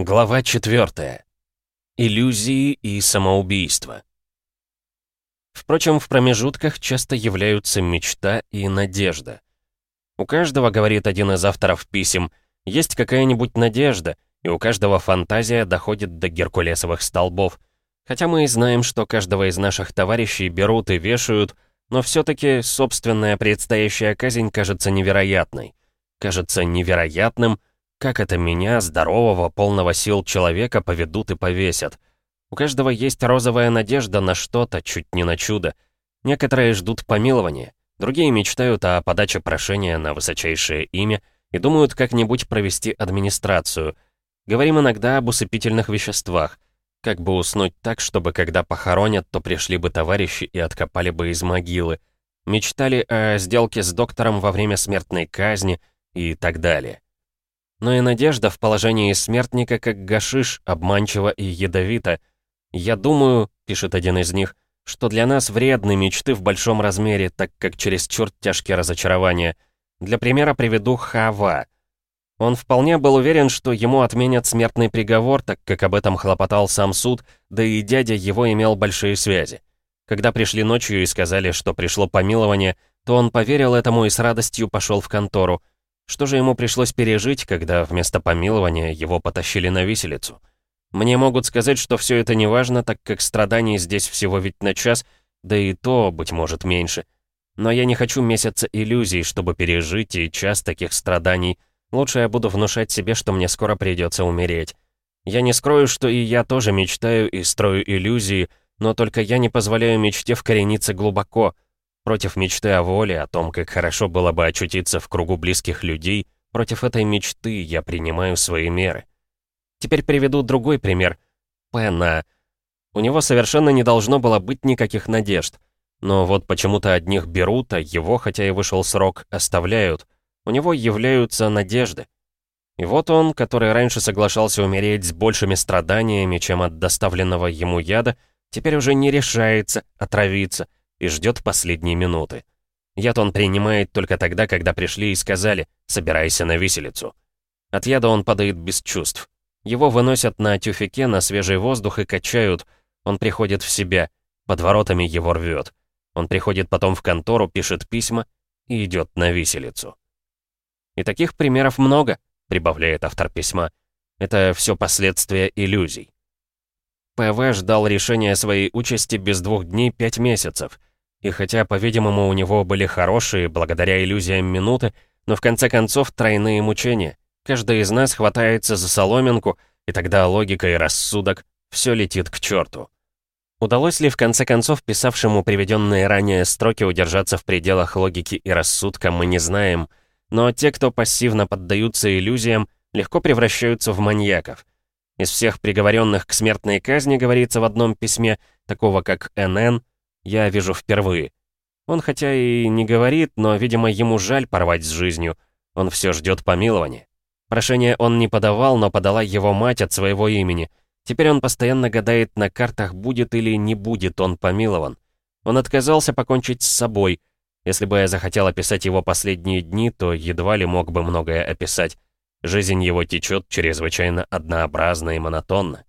Глава 4. Иллюзии и самоубийство. Впрочем, в промежутках часто являются мечта и надежда. У каждого, говорит один из авторов писем, есть какая-нибудь надежда, и у каждого фантазия доходит до геркулесовых столбов. Хотя мы и знаем, что каждого из наших товарищей берут и вешают, но все-таки собственная предстоящая казнь кажется невероятной. Кажется невероятным — как это меня, здорового, полного сил человека, поведут и повесят? У каждого есть розовая надежда на что-то, чуть не на чудо. Некоторые ждут помилования, другие мечтают о подаче прошения на высочайшее имя и думают как-нибудь провести администрацию. Говорим иногда об усыпительных веществах. Как бы уснуть так, чтобы когда похоронят, то пришли бы товарищи и откопали бы из могилы. Мечтали о сделке с доктором во время смертной казни и так далее. Но и надежда в положении смертника, как гашиш, обманчива и ядовита. «Я думаю», — пишет один из них, «что для нас вредны мечты в большом размере, так как через черт тяжкие разочарования. Для примера приведу Хава. Он вполне был уверен, что ему отменят смертный приговор, так как об этом хлопотал сам суд, да и дядя его имел большие связи. Когда пришли ночью и сказали, что пришло помилование, то он поверил этому и с радостью пошел в контору. Что же ему пришлось пережить, когда вместо помилования его потащили на виселицу? Мне могут сказать, что все это не важно, так как страданий здесь всего ведь на час, да и то, быть может, меньше. Но я не хочу месяца иллюзий, чтобы пережить и час таких страданий. Лучше я буду внушать себе, что мне скоро придется умереть. Я не скрою, что и я тоже мечтаю и строю иллюзии, но только я не позволяю мечте вкорениться глубоко — Против мечты о воле, о том, как хорошо было бы очутиться в кругу близких людей, против этой мечты я принимаю свои меры. Теперь приведу другой пример. Пена. У него совершенно не должно было быть никаких надежд. Но вот почему-то одних берут, а его, хотя и вышел срок, оставляют. У него являются надежды. И вот он, который раньше соглашался умереть с большими страданиями, чем от доставленного ему яда, теперь уже не решается отравиться — и ждет последней минуты. Яд он принимает только тогда, когда пришли и сказали «собирайся на виселицу». От яда он падает без чувств. Его выносят на тюфике на свежий воздух и качают. Он приходит в себя, под воротами его рвет. Он приходит потом в контору, пишет письма и идет на виселицу. И таких примеров много, прибавляет автор письма. Это все последствия иллюзий. ПВ ждал решения своей участи без двух дней пять месяцев. И хотя, по-видимому, у него были хорошие, благодаря иллюзиям минуты, но в конце концов тройные мучения. Каждый из нас хватается за соломинку, и тогда логика и рассудок, все летит к черту. Удалось ли в конце концов писавшему приведенные ранее строки удержаться в пределах логики и рассудка, мы не знаем, но те, кто пассивно поддаются иллюзиям, легко превращаются в маньяков. Из всех приговоренных к смертной казни, говорится в одном письме, такого как НН, я вижу впервые. Он хотя и не говорит, но, видимо, ему жаль порвать с жизнью. Он все ждет помилования. Прошение он не подавал, но подала его мать от своего имени. Теперь он постоянно гадает на картах, будет или не будет он помилован. Он отказался покончить с собой. Если бы я захотел описать его последние дни, то едва ли мог бы многое описать. Жизнь его течет чрезвычайно однообразно и монотонно.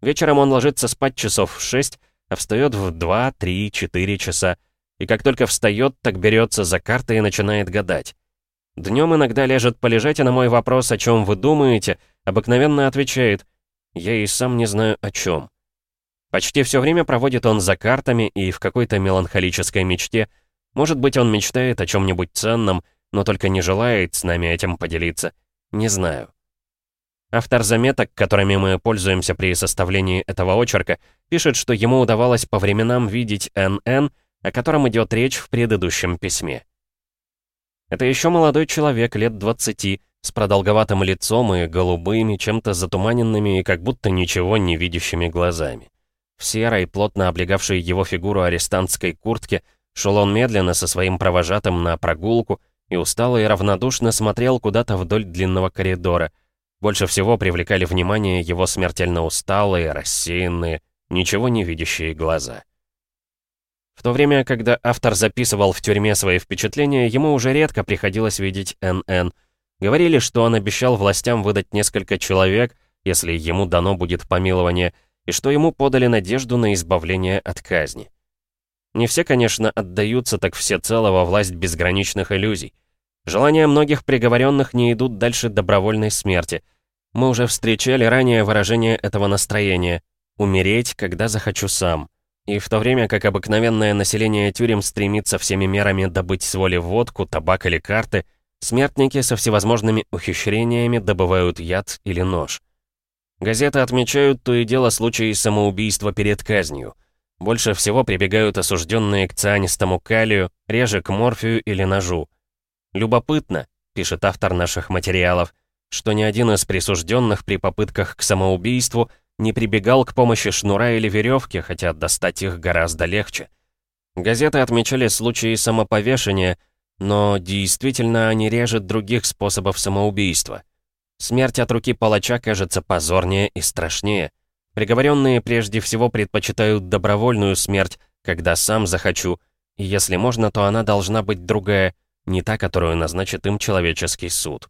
Вечером он ложится спать часов в шесть, а встает в 2, 3, 4 часа, и как только встает, так берется за карты и начинает гадать. Днем иногда лежит полежать, и на мой вопрос, о чем вы думаете, обыкновенно отвечает, я и сам не знаю о чем. Почти все время проводит он за картами и в какой-то меланхолической мечте. Может быть, он мечтает о чем-нибудь ценном, но только не желает с нами этим поделиться. Не знаю. Автор заметок, которыми мы пользуемся при составлении этого очерка, пишет, что ему удавалось по временам видеть НН, о котором идет речь в предыдущем письме. Это еще молодой человек, лет 20, с продолговатым лицом и голубыми, чем-то затуманенными и как будто ничего не видящими глазами. В серой, плотно облегавшей его фигуру арестантской куртке, шел он медленно со своим провожатым на прогулку и устало и равнодушно смотрел куда-то вдоль длинного коридора — больше всего привлекали внимание его смертельно усталые, рассеянные, ничего не видящие глаза. В то время, когда автор записывал в тюрьме свои впечатления, ему уже редко приходилось видеть НН. Говорили, что он обещал властям выдать несколько человек, если ему дано будет помилование, и что ему подали надежду на избавление от казни. Не все, конечно, отдаются так всецело во власть безграничных иллюзий. Желания многих приговоренных не идут дальше добровольной смерти. Мы уже встречали ранее выражение этого настроения «умереть, когда захочу сам». И в то время как обыкновенное население тюрем стремится всеми мерами добыть с воли водку, табак или карты, смертники со всевозможными ухищрениями добывают яд или нож. Газеты отмечают то и дело случаи самоубийства перед казнью. Больше всего прибегают осужденные к цианистому калию, реже к морфию или ножу. Любопытно, пишет автор наших материалов, что ни один из присужденных при попытках к самоубийству не прибегал к помощи шнура или веревки, хотя достать их гораздо легче. Газеты отмечали случаи самоповешения, но действительно они режут других способов самоубийства. Смерть от руки палача кажется позорнее и страшнее. Приговоренные прежде всего предпочитают добровольную смерть, когда сам захочу, и если можно, то она должна быть другая, не та, которую назначит им человеческий суд.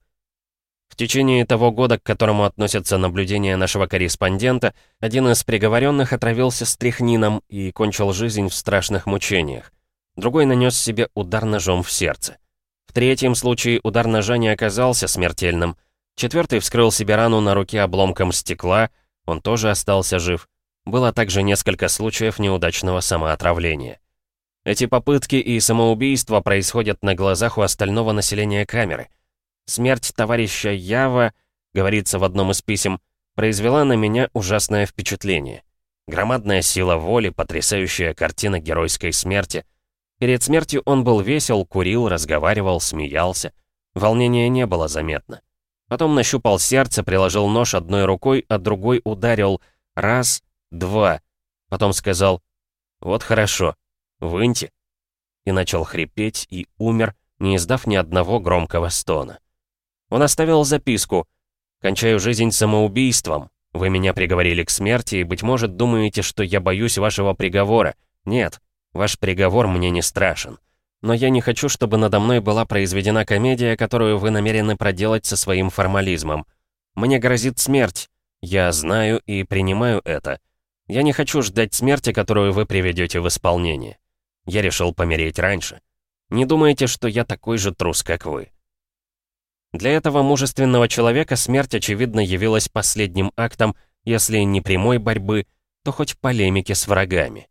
В течение того года, к которому относятся наблюдения нашего корреспондента, один из приговоренных отравился стрихнином и кончил жизнь в страшных мучениях. Другой нанес себе удар ножом в сердце. В третьем случае удар ножа не оказался смертельным. Четвертый вскрыл себе рану на руке обломком стекла, он тоже остался жив. Было также несколько случаев неудачного самоотравления. Эти попытки и самоубийства происходят на глазах у остального населения камеры. Смерть товарища Ява, говорится в одном из писем, произвела на меня ужасное впечатление. Громадная сила воли, потрясающая картина геройской смерти. Перед смертью он был весел, курил, разговаривал, смеялся. Волнения не было заметно. Потом нащупал сердце, приложил нож одной рукой, а другой ударил. Раз, два. Потом сказал «Вот хорошо, Выньте!» И начал хрипеть и умер, не издав ни одного громкого стона. Он оставил записку «Кончаю жизнь самоубийством. Вы меня приговорили к смерти, и, быть может, думаете, что я боюсь вашего приговора. Нет, ваш приговор мне не страшен. Но я не хочу, чтобы надо мной была произведена комедия, которую вы намерены проделать со своим формализмом. Мне грозит смерть. Я знаю и принимаю это. Я не хочу ждать смерти, которую вы приведете в исполнение. Я решил помереть раньше. Не думайте, что я такой же трус, как вы. Для этого мужественного человека смерть, очевидно, явилась последним актом, если не прямой борьбы, то хоть полемики с врагами.